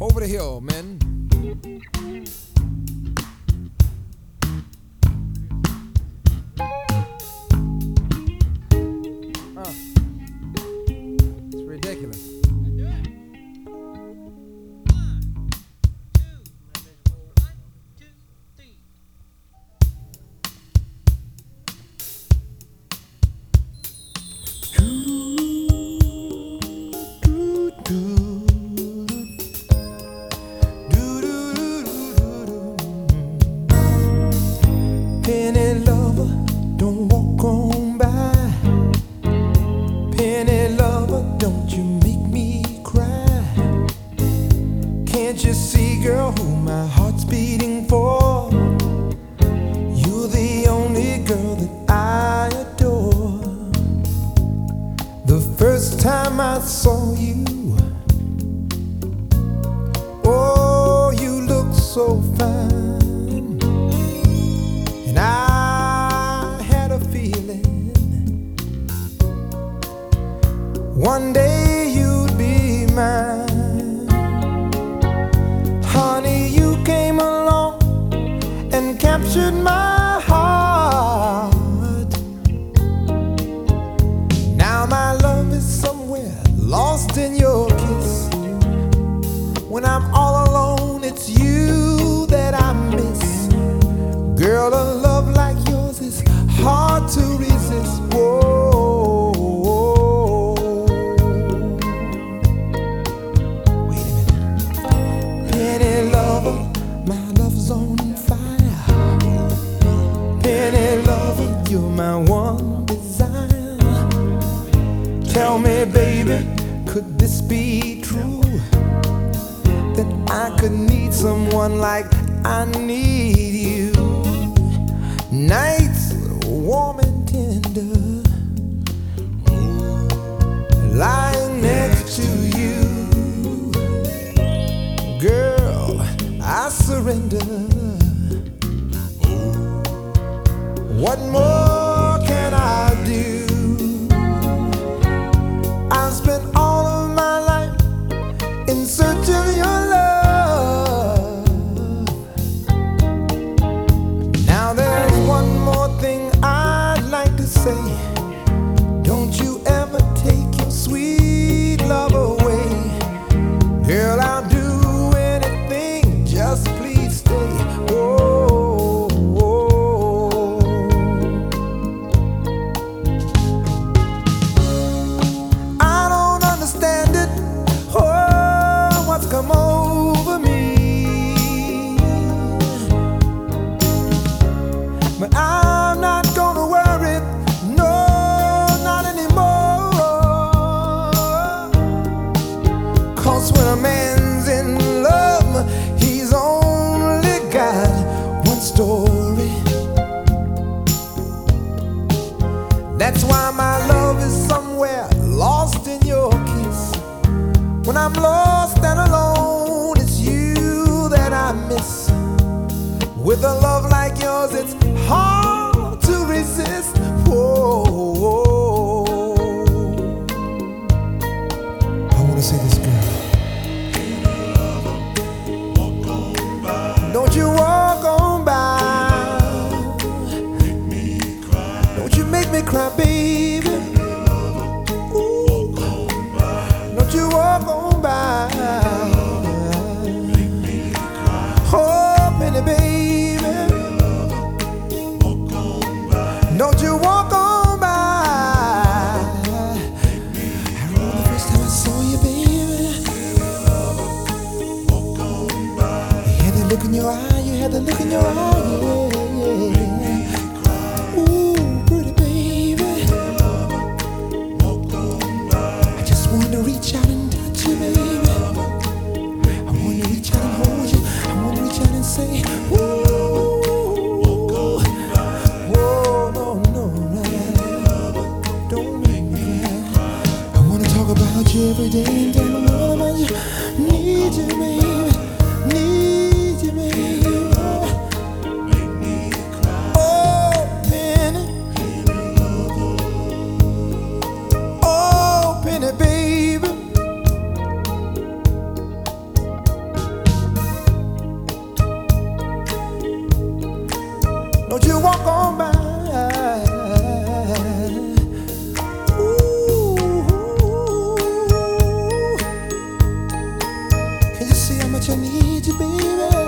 Over the hill, men. One day you'd be mine. Honey, you came along and captured my heart. Now my love is somewhere lost in your kiss. When I'm all alone, it's you that I miss. Girl, you're my one desire. Tell me, baby, could this be true? That I could need someone like I need you. Nights warm and tender, lying next to you. Girl, I surrender. What more story. That's why my love is somewhere lost in your kiss. When I'm lost and alone, it's you that I miss. With a love like yours, it's hard to resist. Whoa, Don't you make me cry, baby. Don't you walk on by. Oh, baby. Don't you walk on by. I the first time I saw you, baby. You had that look in your eye, you had that look in your eye, yeah, yeah. Reach out and touch you, baby. I to reach out and hold you. I to reach out and say, ooh. No, no. Don't make me cry. I wanna talk about you every day and. Need you, baby. Need you, baby. Walk on by. Ooh. Can you see how much I need you, baby?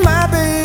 my baby